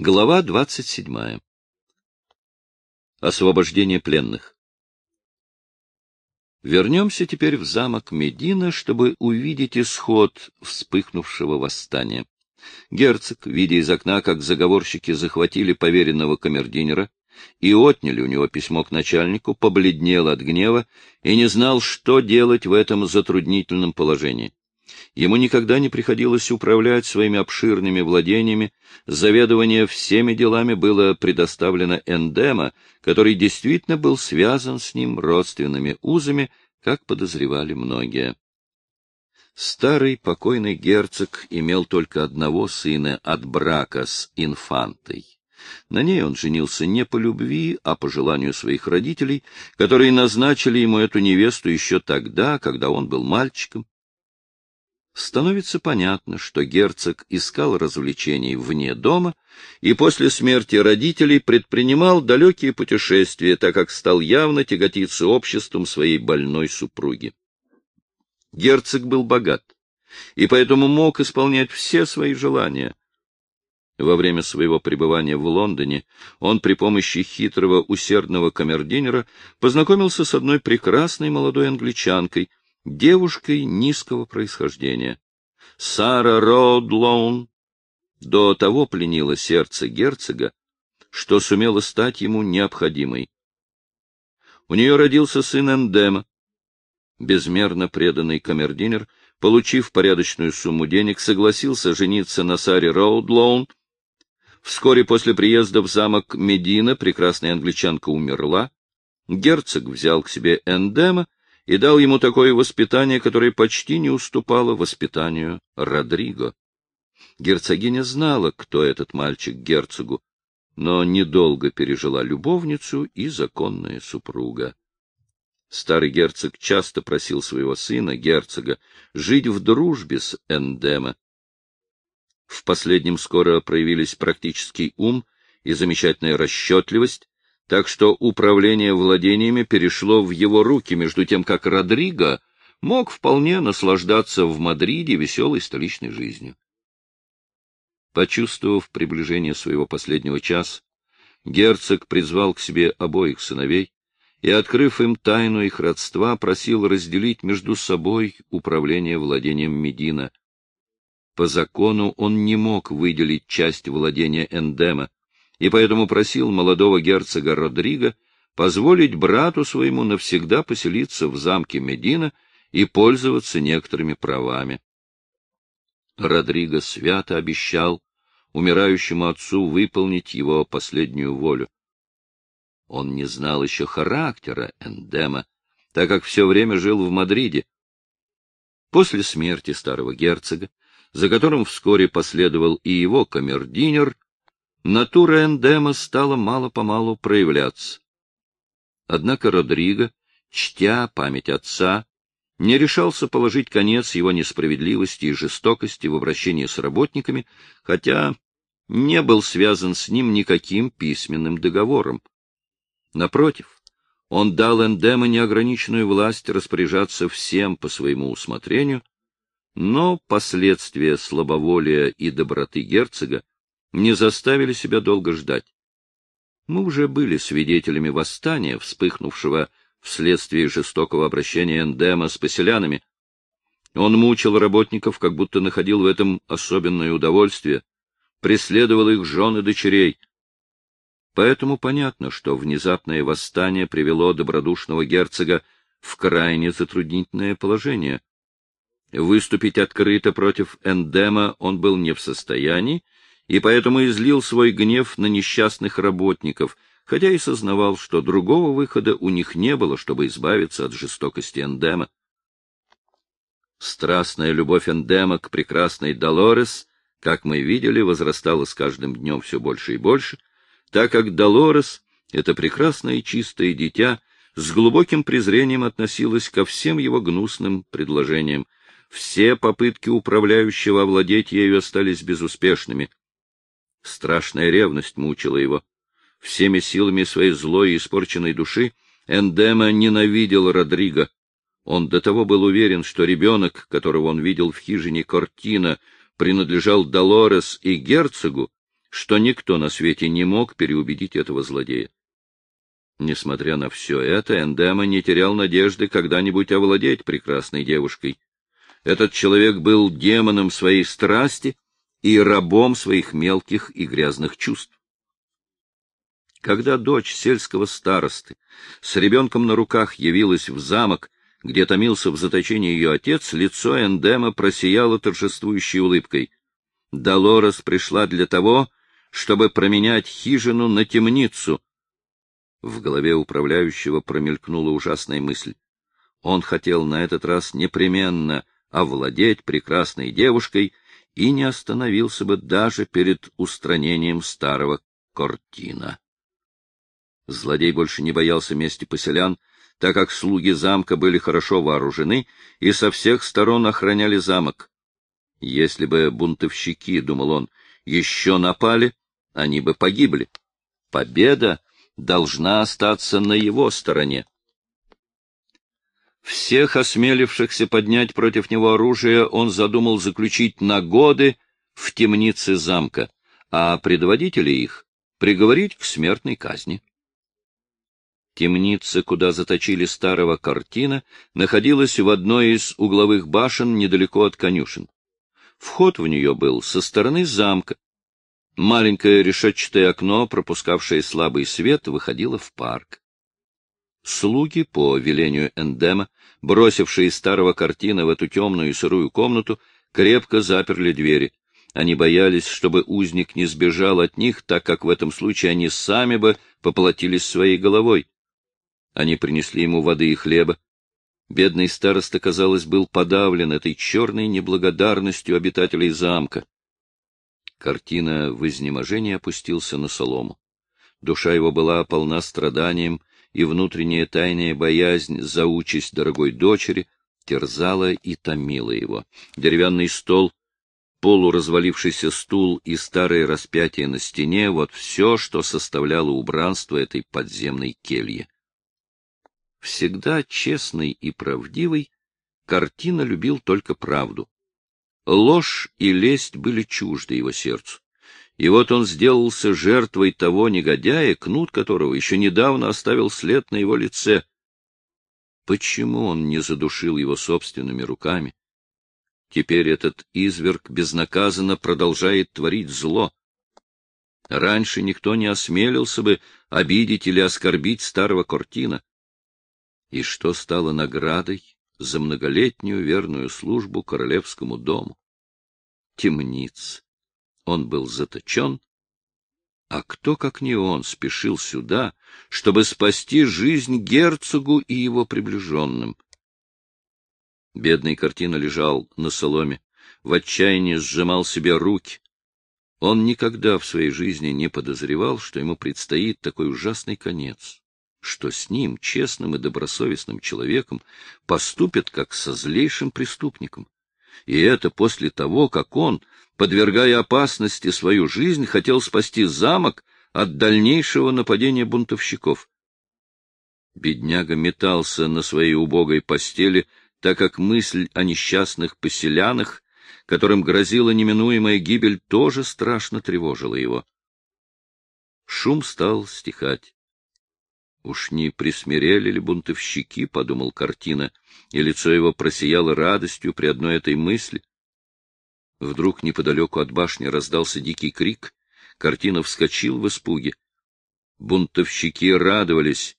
Глава 27. Освобождение пленных. Вернемся теперь в замок Медина, чтобы увидеть исход вспыхнувшего восстания. Герцог, видя из окна, как заговорщики захватили поверенного камердинера и отняли у него письмо к начальнику, побледнел от гнева и не знал, что делать в этом затруднительном положении. Ему никогда не приходилось управлять своими обширными владениями, заведование всеми делами было предоставлено Эндема, который действительно был связан с ним родственными узами, как подозревали многие. Старый покойный герцог имел только одного сына от брака с инфантой. На ней он женился не по любви, а по желанию своих родителей, которые назначили ему эту невесту еще тогда, когда он был мальчиком, становится понятно, что герцог искал развлечений вне дома и после смерти родителей предпринимал далекие путешествия, так как стал явно тяготиться обществом своей больной супруги. Герцог был богат и поэтому мог исполнять все свои желания. Во время своего пребывания в Лондоне он при помощи хитрого усердного камердинера познакомился с одной прекрасной молодой англичанкой, девушкой низкого происхождения. Сара Роудлоун до того пленила сердце герцога, что сумела стать ему необходимой. У нее родился сын Эндема. Безмерно преданный камердинер, получив порядочную сумму денег, согласился жениться на Саре Роудлоун. Вскоре после приезда в замок Медина прекрасная англичанка умерла. Герцог взял к себе Эндема и дал ему такое воспитание, которое почти не уступало воспитанию Родриго. Герцогиня знала, кто этот мальчик герцогу, но недолго пережила любовницу и законная супруга. Старый герцог часто просил своего сына, герцога, жить в дружбе с Эндема. В последнем скоро проявились практический ум и замечательная расчетливость, так что управление владениями перешло в его руки, между тем как Родриго мог вполне наслаждаться в Мадриде веселой столичной жизнью. Почувствовав приближение своего последнего часа, герцог призвал к себе обоих сыновей и, открыв им тайну их родства, просил разделить между собой управление владением Медина. По закону он не мог выделить часть владения Эндема, и поэтому просил молодого герцога Родриго позволить брату своему навсегда поселиться в замке Медина и пользоваться некоторыми правами. Родриго свято обещал умирающему отцу выполнить его последнюю волю. Он не знал еще характера Эндема, так как все время жил в Мадриде. После смерти старого герцога, за которым вскоре последовал и его камердинер, натура эндема стала мало-помалу проявляться. Однако Родриго, чтя память отца, не решался положить конец его несправедливости и жестокости в обращении с работниками, хотя не был связан с ним никаким письменным договором. Напротив, он дал Эндема неограниченную власть распоряжаться всем по своему усмотрению, но последствия слабоволия и доброты герцога не заставили себя долго ждать. Мы уже были свидетелями восстания, вспыхнувшего вследствие жестокого обращения Эндема с поселянами. Он мучил работников, как будто находил в этом особенное удовольствие, преследовал их жен и дочерей. Поэтому понятно, что внезапное восстание привело добродушного герцога в крайне затруднительное положение. Выступить открыто против Эндема он был не в состоянии, и поэтому излил свой гнев на несчастных работников, хотя и сознавал, что другого выхода у них не было, чтобы избавиться от жестокости Эндема. Страстная любовь Эндема к прекрасной Долорес, как мы видели, возрастала с каждым днем все больше и больше, так как Долорес, это прекрасное и чистое дитя, с глубоким презрением относилась ко всем его гнусным предложениям. Все попытки управляющего овладеть ею остались безуспешными. Страшная ревность мучила его. Всеми силами своей злой и испорченной души Эндема ненавидел Родриго. Он до того был уверен, что ребенок, которого он видел в хижине Кортина, принадлежал Долорес и герцогу, что никто на свете не мог переубедить этого злодея. Несмотря на все это, Эндема не терял надежды когда-нибудь овладеть прекрасной девушкой. Этот человек был демоном своей страсти и рабом своих мелких и грязных чувств. Когда дочь сельского старосты с ребенком на руках явилась в замок, где томился в заточении ее отец, лицо Эндема просияло торжествующей улыбкой. Долорес пришла для того, чтобы променять хижину на темницу. В голове управляющего промелькнула ужасная мысль. Он хотел на этот раз непременно овладеть прекрасной девушкой и не остановился бы даже перед устранением старого Кортина. Злодей больше не боялся мести поселян, так как слуги замка были хорошо вооружены и со всех сторон охраняли замок. Если бы бунтовщики, — думал он, — еще напали, они бы погибли. Победа должна остаться на его стороне. Всех осмелившихся поднять против него оружие он задумал заключить на годы в темнице замка, а предводителей их приговорить к смертной казни. Темница, куда заточили старого картина, находилась в одной из угловых башен недалеко от конюшен. Вход в нее был со стороны замка. Маленькое решетчатое окно, пропускавшее слабый свет, выходило в парк. Слуги, по велению Эндема, бросившие старого картина в эту темную и сырую комнату, крепко заперли двери. Они боялись, чтобы узник не сбежал от них, так как в этом случае они сами бы поплатились своей головой. Они принесли ему воды и хлеба. Бедный староста, казалось, был подавлен этой черной неблагодарностью обитателей замка. Картина в изнеможении опустился на солому. Душа его была полна страданием, и внутренняя тайная боязнь за участь дорогой дочери терзала и томила его. Деревянный стол, полуразвалившийся стул и старое распятие на стене — вот все, что составляло убранство этой подземной кельи. Всегда честный и правдивый, картина любил только правду. Ложь и лесть были чужды его сердцу. И вот он сделался жертвой того негодяя, кнут которого еще недавно оставил след на его лице. Почему он не задушил его собственными руками? Теперь этот изверг безнаказанно продолжает творить зло. Раньше никто не осмелился бы обидеть или оскорбить старого Кортина и что стало наградой за многолетнюю верную службу королевскому дому. Темниц. Он был заточен, а кто, как не он, спешил сюда, чтобы спасти жизнь герцогу и его приближенным? Бедный картина лежал на соломе, в отчаянии сжимал себе руки. Он никогда в своей жизни не подозревал, что ему предстоит такой ужасный конец что с ним, честным и добросовестным человеком, поступят как со злейшим преступником. И это после того, как он, подвергая опасности свою жизнь, хотел спасти замок от дальнейшего нападения бунтовщиков. Бедняга метался на своей убогой постели, так как мысль о несчастных поселянах, которым грозила неминуемая гибель, тоже страшно тревожила его. Шум стал стихать. Уж не присмирели ли бунтовщики, — подумал картина, и лицо его просияло радостью при одной этой мысли. Вдруг неподалеку от башни раздался дикий крик. Картина вскочил в испуге. Бунтовщики радовались.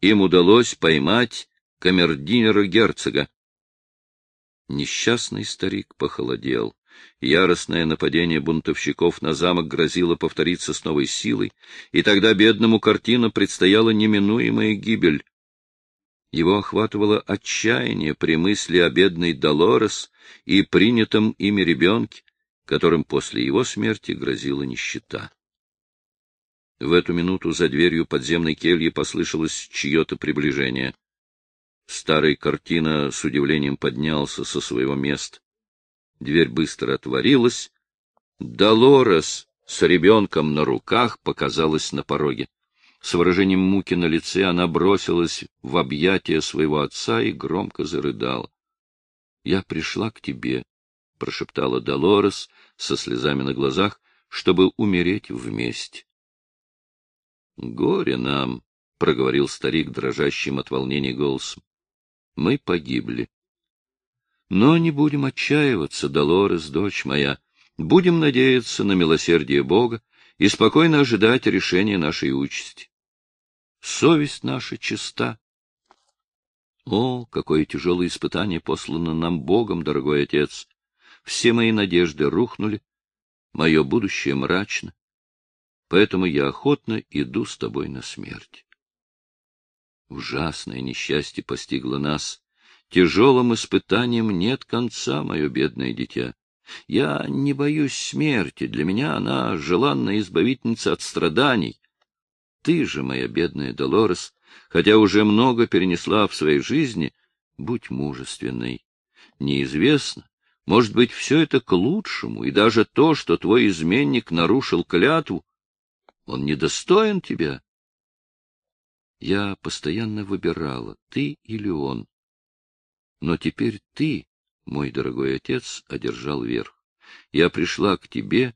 Им удалось поймать камердинера герцога. Несчастный старик похолодел. Яростное нападение бунтовщиков на замок грозило повториться с новой силой, и тогда бедному картина предстояла неминуемая гибель. Его охватывало отчаяние при мысли о бедной Долорес и принятом ими ребенке, которым после его смерти грозила нищета. В эту минуту за дверью подземной кельи послышалось чье-то приближение. Старый картина с удивлением поднялся со своего места. Дверь быстро отворилась. Долорес с ребенком на руках показалась на пороге. С выражением муки на лице она бросилась в объятия своего отца и громко зарыдала. — Я пришла к тебе, — прошептала Долорес со слезами на глазах, чтобы умереть вместе. — Горе нам, — проговорил старик дрожащим от волнения голосом. — Мы погибли. Но не будем отчаиваться, Долорес, дочь моя. Будем надеяться на милосердие Бога и спокойно ожидать решения нашей участи. Совесть наша чиста. О, какое тяжелое испытание послано нам Богом, дорогой отец! Все мои надежды рухнули, мое будущее мрачно, поэтому я охотно иду с тобой на смерть. Ужасное несчастье постигло нас. Тяжелым испытанием нет конца, мое бедное дитя. Я не боюсь смерти, для меня она желанная избавительница от страданий. Ты же, моя бедная Долорес, хотя уже много перенесла в своей жизни, будь мужественной. Неизвестно, может быть, все это к лучшему, и даже то, что твой изменник нарушил клятву, он недостоин тебя. Я постоянно выбирала, ты или он. Но теперь ты, мой дорогой отец, одержал верх. Я пришла к тебе,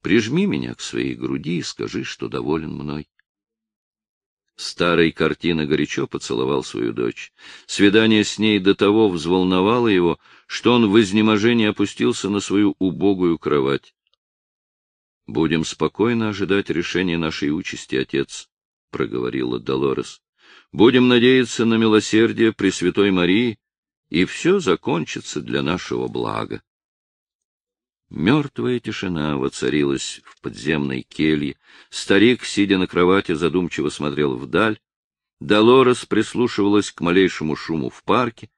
прижми меня к своей груди и скажи, что доволен мной. Старый картина горячо поцеловал свою дочь. Свидание с ней до того взволновало его, что он в изнеможении опустился на свою убогую кровать. — Будем спокойно ожидать решения нашей участи, отец, — проговорила Долорес. — Будем надеяться на милосердие Пресвятой Марии, и все закончится для нашего блага. Мертвая тишина воцарилась в подземной келье. Старик, сидя на кровати, задумчиво смотрел вдаль. Долорес прислушивалась к малейшему шуму в парке.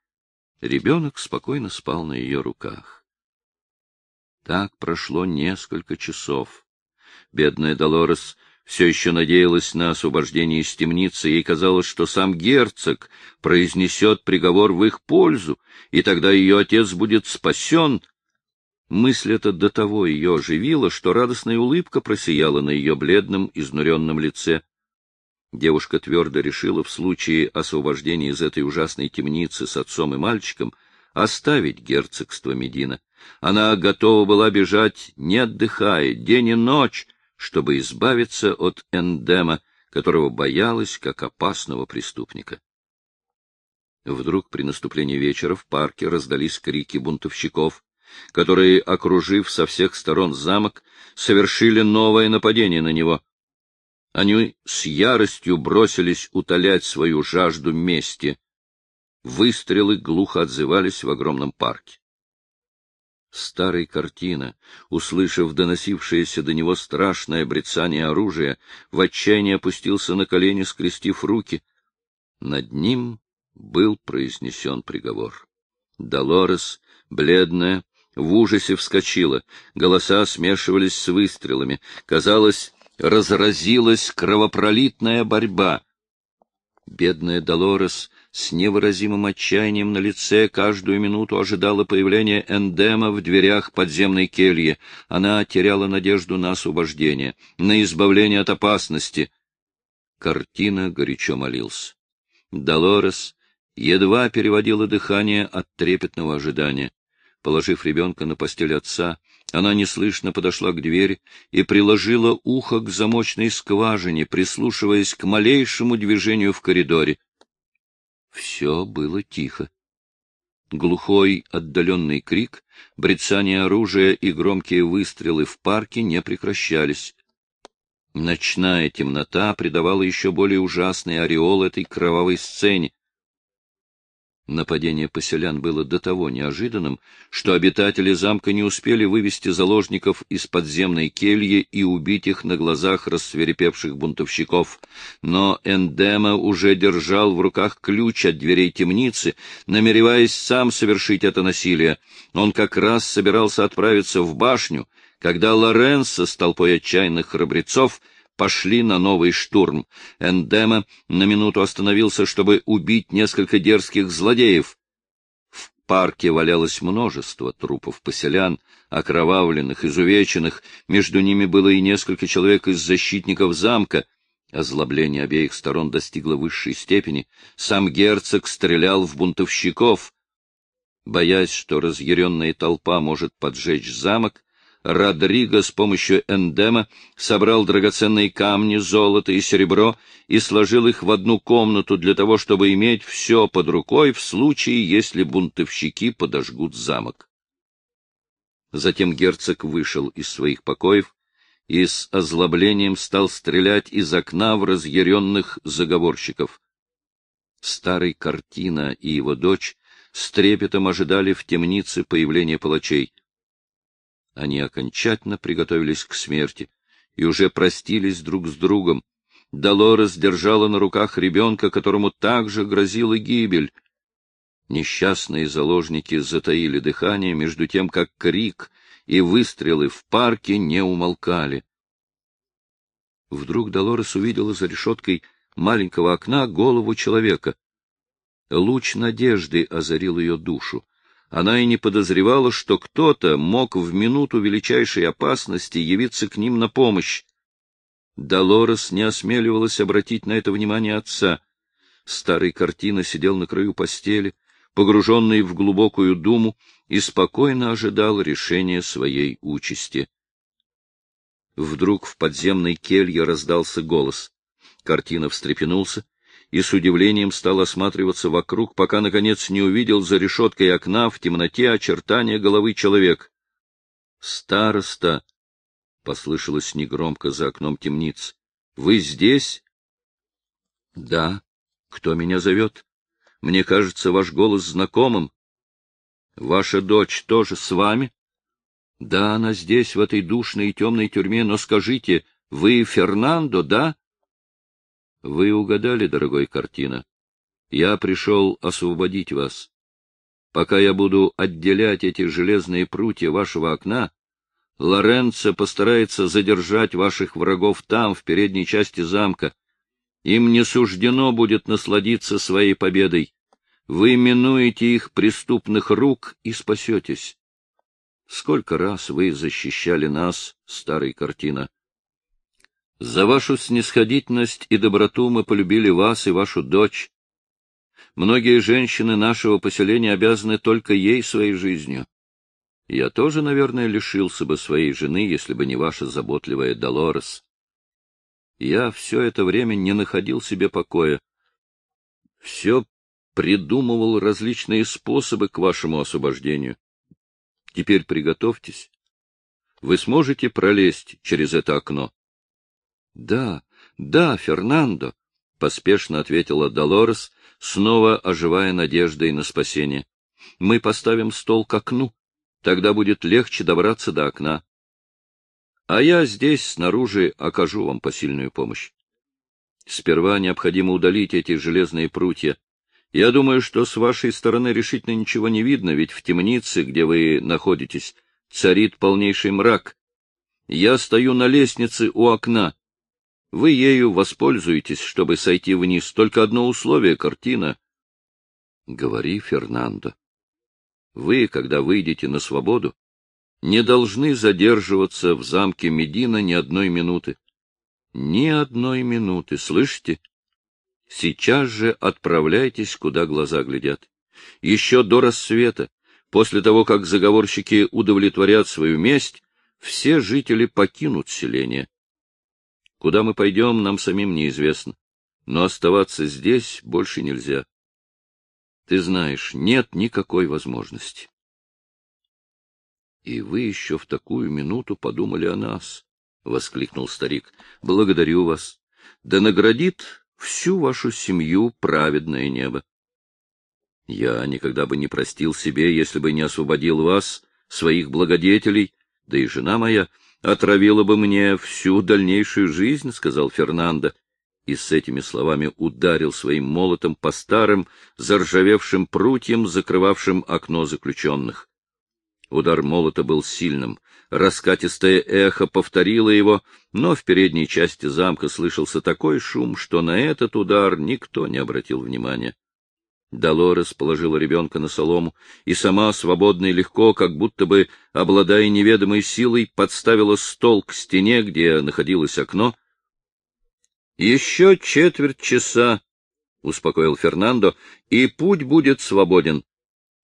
Ребенок спокойно спал на ее руках. Так прошло несколько часов. Бедная Долорес все еще надеялась на освобождение из темницы, ей казалось, что сам герцог произнесет приговор в их пользу, и тогда ее отец будет спасен — Мысль эта до того ее оживила, что радостная улыбка просияла на ее бледном, изнуренном лице. Девушка твердо решила в случае освобождения из этой ужасной темницы с отцом и мальчиком оставить герцогство Медина. Она готова была бежать, не отдыхая, день и ночь, чтобы избавиться от эндема, которого боялась как опасного преступника. Вдруг при наступлении вечера в парке раздались крики бунтовщиков которые, окружив со всех сторон замок, совершили новое нападение на него. Они с яростью бросились утолять свою жажду мести. Выстрелы глухо отзывались в огромном парке. Старый картина, услышав доносившееся до него страшное брецание оружия, в отчаянии опустился на колени, скрестив руки. Над ним был произнесен приговор. Долорес, бледная, в ужасе вскочила, голоса смешивались с выстрелами. Казалось, разразилась кровопролитная борьба. Бедная Долорес с невыразимым отчаянием на лице каждую минуту ожидала появления эндема в дверях подземной кельи. Она теряла надежду на освобождение, на избавление от опасности. Картина горячо молился. Долорес едва переводила дыхание от трепетного ожидания. Положив ребенка на постель отца, она неслышно подошла к двери и приложила ухо к замочной скважине, прислушиваясь к малейшему движению в коридоре. Все было тихо. Глухой отдаленный крик, брецание оружия и громкие выстрелы в парке не прекращались. Ночная темнота придавала еще более ужасный ореол этой кровавой сцене. Нападение поселян было до того неожиданным, что обитатели замка не успели вывести заложников из подземной кельи и убить их на глазах рассверепевших бунтовщиков. Но Эндема уже держал в руках ключ от дверей темницы, намереваясь сам совершить это насилие. Он как раз собирался отправиться в башню, когда Лоренцо с толпой отчаянных храбрецов — пошли на новый штурм. Эндема на минуту остановился, чтобы убить несколько дерзких злодеев. В парке валялось множество трупов поселян, окровавленных, изувеченных, между ними было и несколько человек из защитников замка. Озлобление обеих сторон достигло высшей степени. Сам герцог стрелял в бунтовщиков. Боясь, что разъяренная толпа может поджечь замок, Родриго с помощью эндема собрал драгоценные камни, золото и серебро и сложил их в одну комнату для того, чтобы иметь все под рукой в случае, если бунтовщики подожгут замок. Затем герцог вышел из своих покоев и с озлоблением стал стрелять из окна в разъяренных заговорщиков. Старый Картина и его дочь с трепетом ожидали в темнице появления палачей. Они окончательно приготовились к смерти и уже простились друг с другом. Долорес держала на руках ребенка, которому также грозила гибель. Несчастные заложники затаили дыхание, между тем, как крик и выстрелы в парке не умолкали. Вдруг Долорес увидела за решеткой маленького окна голову человека. Луч надежды озарил ее душу. Она и не подозревала, что кто-то мог в минуту величайшей опасности явиться к ним на помощь. Долорес не осмеливалась обратить на это внимание отца. Старый картина сидел на краю постели, погруженный в глубокую думу, и спокойно ожидал решения своей участи. Вдруг в подземной келье раздался голос. Картина встрепенулся и с удивлением стал осматриваться вокруг, пока, наконец, не увидел за решеткой окна в темноте очертания головы человека. «Староста!» — послышалось негромко за окном темниц. «Вы здесь?» «Да. Кто меня зовет? Мне кажется, ваш голос знакомым. Ваша дочь тоже с вами?» «Да, она здесь, в этой душной и темной тюрьме, но скажите, вы Фернандо, да?» Вы угадали, дорогой картина. Я пришел освободить вас. Пока я буду отделять эти железные прутья вашего окна, Лоренцо постарается задержать ваших врагов там, в передней части замка. Им не суждено будет насладиться своей победой. Вы минуете их преступных рук и спасетесь. Сколько раз вы защищали нас, старый картина? За вашу снисходительность и доброту мы полюбили вас и вашу дочь. Многие женщины нашего поселения обязаны только ей своей жизнью. Я тоже, наверное, лишился бы своей жены, если бы не ваша заботливая Долорес. Я все это время не находил себе покоя. Все придумывал различные способы к вашему освобождению. Теперь приготовьтесь. Вы сможете пролезть через это окно? Да, да, Фернандо, — поспешно ответила Долорес, снова оживая надеждой на спасение. — Мы поставим стол к окну, тогда будет легче добраться до окна. А я здесь, снаружи, окажу вам посильную помощь. Сперва необходимо удалить эти железные прутья. Я думаю, что с вашей стороны решительно ничего не видно, ведь в темнице, где вы находитесь, царит полнейший мрак. Я стою на лестнице у окна. Вы ею воспользуетесь, чтобы сойти вниз. Только одно условие, картина. Говори, Фернандо. Вы, когда выйдете на свободу, не должны задерживаться в замке Медина ни одной минуты. Ни одной минуты, слышите? Сейчас же отправляйтесь, куда глаза глядят. Еще до рассвета, после того, как заговорщики удовлетворят свою месть, все жители покинут селение. Куда мы пойдем, нам самим неизвестно. Но оставаться здесь больше нельзя. Ты знаешь, нет никакой возможности. И вы еще в такую минуту подумали о нас, — воскликнул старик. — Благодарю вас. Да наградит всю вашу семью праведное небо. Я никогда бы не простил себе, если бы не освободил вас, своих благодетелей, да и жена моя — отравила бы мне всю дальнейшую жизнь, — сказал Фернандо, и с этими словами ударил своим молотом по старым, заржавевшим прутьям, закрывавшим окно заключенных. Удар молота был сильным. Раскатистое эхо повторило его, но в передней части замка слышался такой шум, что на этот удар никто не обратил внимания. Долорес положила ребенка на солому и сама, свободно и легко, как будто бы, обладая неведомой силой, подставила стол к стене, где находилось окно. — Еще четверть часа, — успокоил Фернандо, — и путь будет свободен.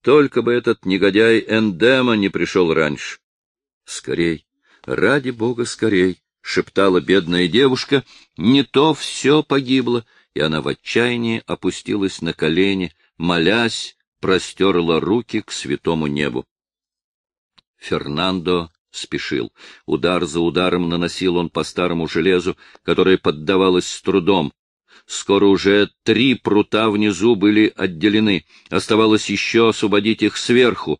Только бы этот негодяй Эндема не пришел раньше. — Скорей, Ради бога скорей! — шептала бедная девушка. Не то все погибло, и она в отчаянии опустилась на колени, молясь, простерла руки к святому небу. Фернандо спешил. Удар за ударом наносил он по старому железу, которое поддавалось с трудом. Скоро уже три прута внизу были отделены. Оставалось еще освободить их сверху.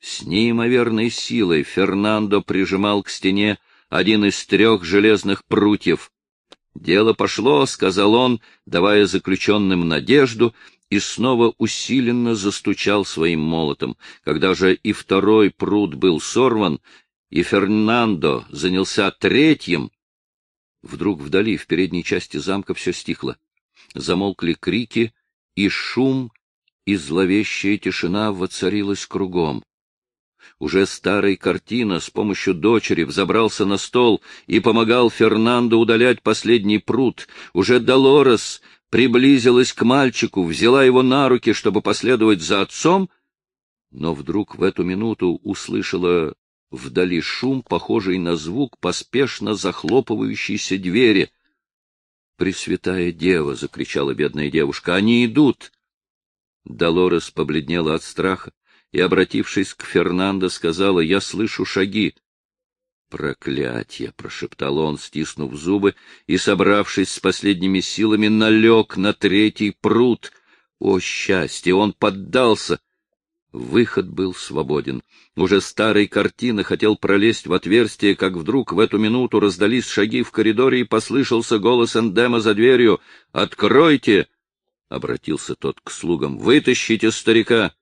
С неимоверной силой Фернандо прижимал к стене один из трех железных прутьев. «Дело пошло», — сказал он, давая заключенным надежду, и снова усиленно застучал своим молотом. Когда же и второй пруд был сорван, и Фернандо занялся третьим, вдруг вдали, в передней части замка, все стихло. Замолкли крики, и шум, и зловещая тишина воцарилась кругом. Уже старый картина с помощью дочери взобрался на стол и помогал Фернандо удалять последний пруд. Уже Долорес приблизилась к мальчику, взяла его на руки, чтобы последовать за отцом, но вдруг в эту минуту услышала вдали шум, похожий на звук поспешно захлопывающейся двери. «Пресвятая Дева!» — закричала бедная девушка. «Они идут!» Долорес побледнела от страха и, обратившись к Фернандо, сказала, «Я слышу шаги». «Проклятье!» — прошептал он, стиснув зубы, и, собравшись с последними силами, налег на третий пруд. О, счастье! Он поддался! Выход был свободен. Уже старый картина хотел пролезть в отверстие, как вдруг в эту минуту раздались шаги в коридоре и послышался голос Эндема за дверью. «Откройте!» — обратился тот к слугам. «Вытащите старика!»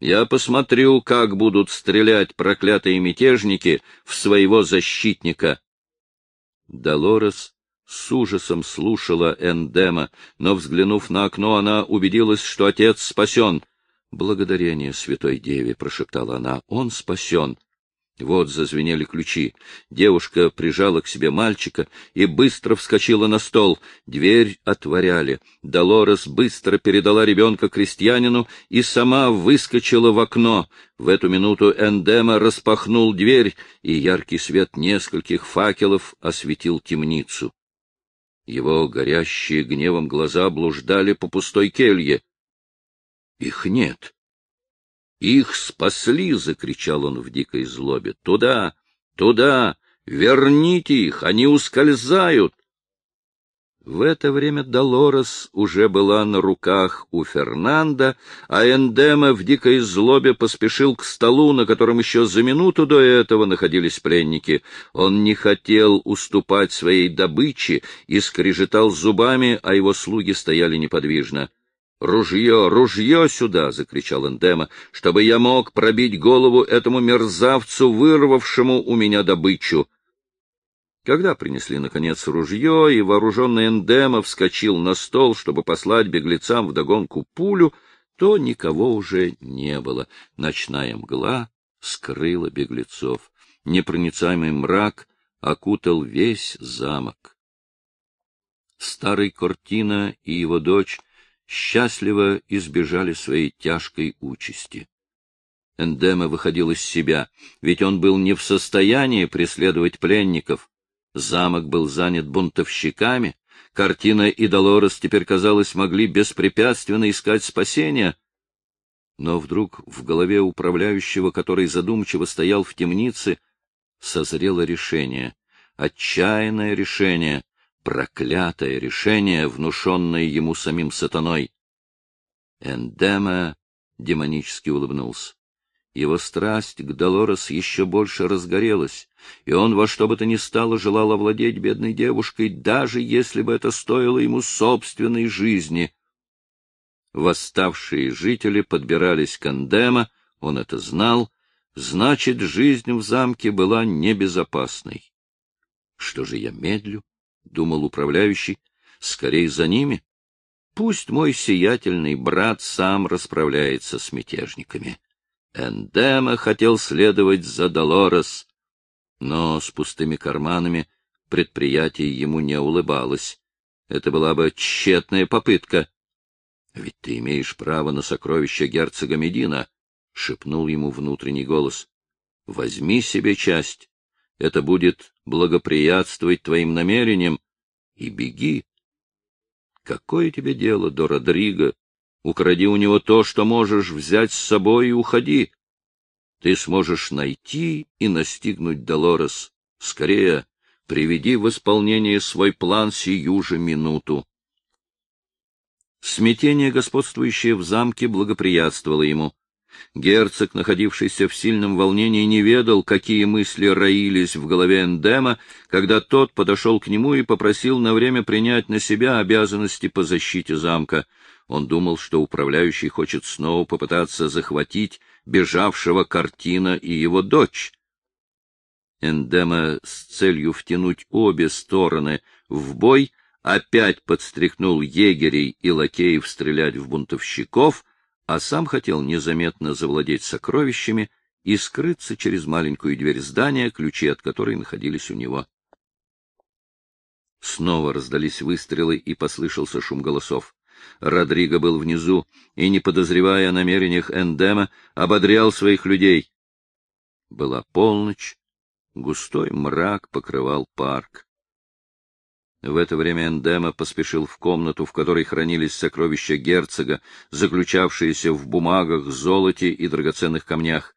Я посмотрю, как будут стрелять проклятые мятежники в своего защитника. Долорес с ужасом слушала Эндема, но, взглянув на окно, она убедилась, что отец спасен. «Благодарение Святой Деве», — прошептала она, — «он спасен». Вот зазвенели ключи. Девушка прижала к себе мальчика и быстро вскочила на стол. Дверь отворяли. Долорес быстро передала ребенка крестьянину и сама выскочила в окно. В эту минуту Эндема распахнул дверь, и яркий свет нескольких факелов осветил темницу. Его горящие гневом глаза блуждали по пустой келье. Их нет. Их спасли, — закричал он в дикой злобе. — Туда, туда, верните их, они ускользают. В это время Долорес уже была на руках у Фернанда, а Эндема в дикой злобе поспешил к столу, на котором еще за минуту до этого находились пленники. Он не хотел уступать своей добыче и скрежетал зубами, а его слуги стояли неподвижно. «Ружье, ружье сюда!» — закричал Эндема, — «чтобы я мог пробить голову этому мерзавцу, вырвавшему у меня добычу». Когда принесли, наконец, ружье, и вооруженный Эндема вскочил на стол, чтобы послать беглецам вдогонку пулю, то никого уже не было. Ночная мгла скрыла беглецов. Непроницаемый мрак окутал весь замок. Старый Кортина и его дочь счастливо избежали своей тяжкой участи. Эндема выходил из себя, ведь он был не в состоянии преследовать пленников. Замок был занят бунтовщиками, картина и Долорес теперь, казалось, могли беспрепятственно искать спасения. Но вдруг в голове управляющего, который задумчиво стоял в темнице, созрело решение, отчаянное решение проклятое решение, внушенное ему самим сатаной. Эндема демонически улыбнулся. Его страсть к Долорес еще больше разгорелась, и он во что бы то ни стало желал овладеть бедной девушкой, даже если бы это стоило ему собственной жизни. Восставшие жители подбирались к Эндема, он это знал, значит, жизнь в замке была небезопасной. Что же я медлю? — думал управляющий, — скорей за ними. Пусть мой сиятельный брат сам расправляется с мятежниками. Эндема хотел следовать за Долорес, но с пустыми карманами предприятие ему не улыбалось. Это была бы тщетная попытка. — Ведь ты имеешь право на сокровища герцога Медина, — шепнул ему внутренний голос. — Возьми себе часть. Это будет благоприятствовать твоим намерениям. И беги. Какое тебе дело до Родриго? Укради у него то, что можешь взять с собой, и уходи. Ты сможешь найти и настигнуть Долорес. Скорее, приведи в исполнение свой план сию же минуту. Смятение, господствующее в замке, благоприятствовало ему. Герцог, находившийся в сильном волнении, не ведал, какие мысли роились в голове Эндема, когда тот подошел к нему и попросил на время принять на себя обязанности по защите замка. Он думал, что управляющий хочет снова попытаться захватить бежавшего Картина и его дочь. Эндема с целью втянуть обе стороны в бой опять подстряхнул егерей и лакеев стрелять в бунтовщиков, а сам хотел незаметно завладеть сокровищами и скрыться через маленькую дверь здания, ключи от которой находились у него. Снова раздались выстрелы, и послышался шум голосов. Родриго был внизу и, не подозревая о намерениях Эндема, ободрял своих людей. Была полночь, густой мрак покрывал парк. В это время Эндема поспешил в комнату, в которой хранились сокровища герцога, заключавшиеся в бумагах, золоте и драгоценных камнях.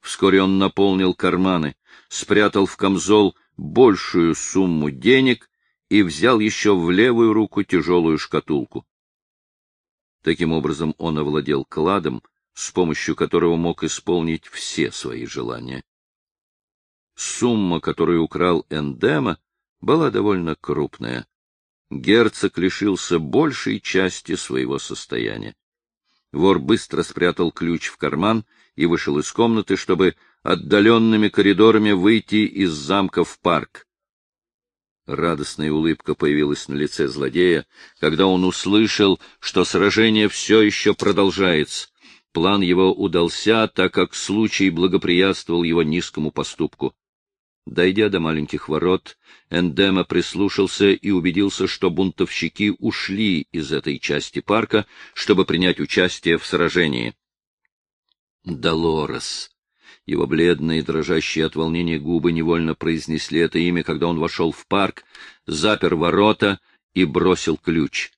Вскоре он наполнил карманы, спрятал в камзол большую сумму денег и взял еще в левую руку тяжелую шкатулку. Таким образом он овладел кладом, с помощью которого мог исполнить все свои желания. Сумма, которую украл Эндема, была довольно крупная. Герцог лишился большей части своего состояния. Вор быстро спрятал ключ в карман и вышел из комнаты, чтобы отдаленными коридорами выйти из замка в парк. Радостная улыбка появилась на лице злодея, когда он услышал, что сражение все еще продолжается. План его удался, так как случай благоприятствовал его низкому поступку. Дойдя до маленьких ворот, Эндема прислушался и убедился, что бунтовщики ушли из этой части парка, чтобы принять участие в сражении. Долорес. Его бледные, дрожащие от волнения губы невольно произнесли это имя, когда он вошел в парк, запер ворота и бросил ключ.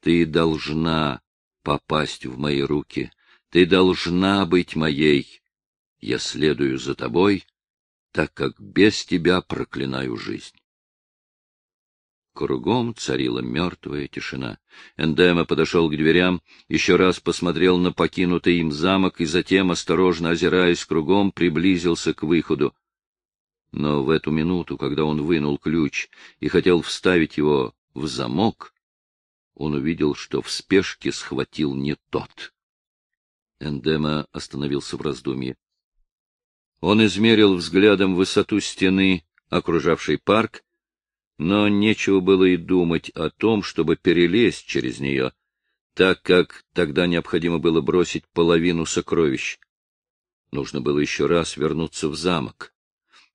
Ты должна попасть в мои руки. Ты должна быть моей. Я следую за тобой так как без тебя проклинаю жизнь. Кругом царила мертвая тишина. Эндема подошел к дверям, еще раз посмотрел на покинутый им замок и затем, осторожно озираясь кругом, приблизился к выходу. Но в эту минуту, когда он вынул ключ и хотел вставить его в замок, он увидел, что в спешке схватил не тот. Эндема остановился в раздумье. Он измерил взглядом высоту стены, окружавшей парк, но нечего было и думать о том, чтобы перелезть через нее, так как тогда необходимо было бросить половину сокровищ. Нужно было еще раз вернуться в замок.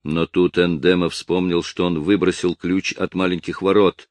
Но тут Эндема вспомнил, что он выбросил ключ от маленьких ворот.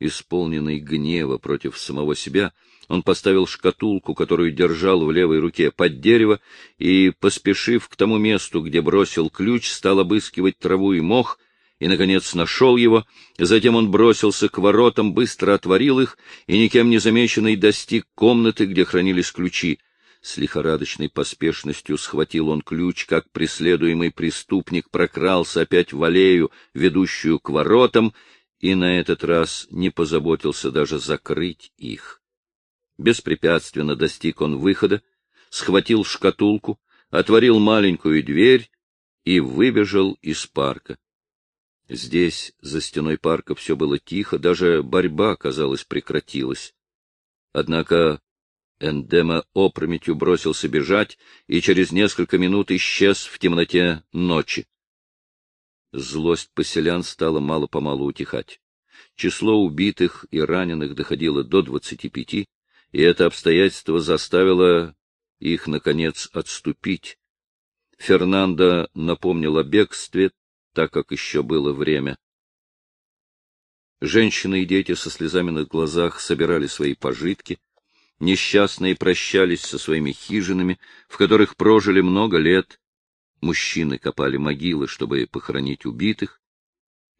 Исполненный гнева против самого себя, он поставил шкатулку, которую держал в левой руке, под дерево и, поспешив к тому месту, где бросил ключ, стал обыскивать траву и мох, и, наконец, нашел его. Затем он бросился к воротам, быстро отворил их и, никем не замеченный, достиг комнаты, где хранились ключи. С лихорадочной поспешностью схватил он ключ, как преследуемый преступник прокрался опять в аллею, ведущую к воротам, и на этот раз не позаботился даже закрыть их. Беспрепятственно достиг он выхода, схватил шкатулку, отворил маленькую дверь и выбежал из парка. Здесь, за стеной парка, все было тихо, даже борьба, казалось, прекратилась. Однако Эндема опрометью бросился бежать и через несколько минут исчез в темноте ночи. Злость поселян стала мало-помалу утихать. Число убитых и раненых доходило до двадцати пяти, и это обстоятельство заставило их, наконец, отступить. Фернандо напомнил о бегстве, так как еще было время. Женщины и дети со слезами на глазах собирали свои пожитки, несчастные прощались со своими хижинами, в которых прожили много лет, Мужчины копали могилы, чтобы похоронить убитых.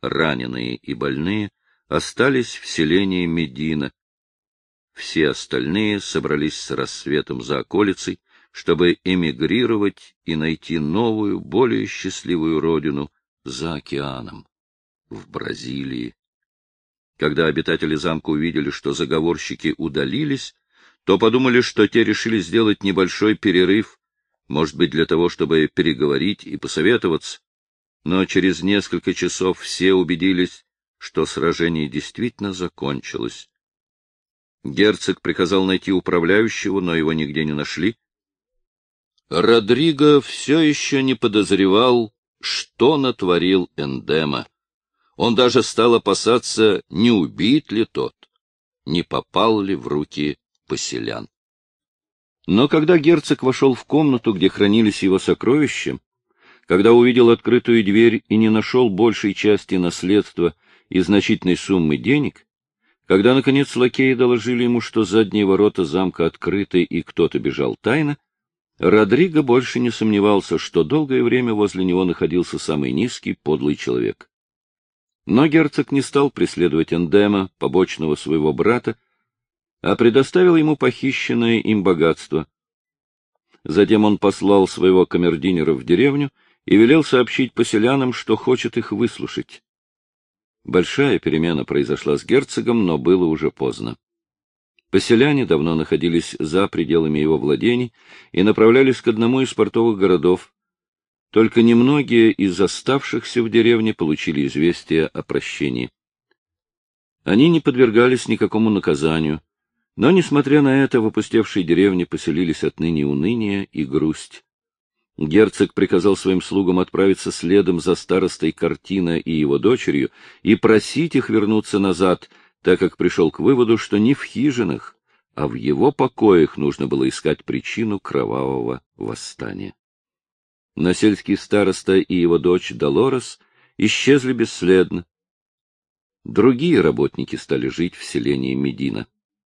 Раненые и больные остались в селении Медина. Все остальные собрались с рассветом за околицей, чтобы эмигрировать и найти новую, более счастливую родину за океаном, в Бразилии. Когда обитатели замка увидели, что заговорщики удалились, то подумали, что те решили сделать небольшой перерыв, может быть, для того, чтобы переговорить и посоветоваться. Но через несколько часов все убедились, что сражение действительно закончилось. Герцог приказал найти управляющего, но его нигде не нашли. Родриго все еще не подозревал, что натворил Эндема. Он даже стал опасаться, не убит ли тот, не попал ли в руки поселян. Но когда герцог вошел в комнату, где хранились его сокровища, когда увидел открытую дверь и не нашел большей части наследства и значительной суммы денег, когда, наконец, лакеи доложили ему, что задние ворота замка открыты и кто-то бежал тайно, Родриго больше не сомневался, что долгое время возле него находился самый низкий, подлый человек. Но герцог не стал преследовать Эндема, побочного своего брата, а предоставил ему похищенное им богатство. Затем он послал своего камердинера в деревню и велел сообщить поселянам, что хочет их выслушать. Большая перемена произошла с герцогом, но было уже поздно. Поселяне давно находились за пределами его владений и направлялись к одному из портовых городов. Только немногие из оставшихся в деревне получили известие о прощении. Они не подвергались никакому наказанию, но, несмотря на это, в опустевшей деревне поселились отныне уныние и грусть. Герцог приказал своим слугам отправиться следом за старостой Картина и его дочерью и просить их вернуться назад — так как пришел к выводу, что не в хижинах, а в его покоях нужно было искать причину кровавого восстания. Но староста и его дочь Долорес исчезли бесследно. Другие работники стали жить в селении Медина.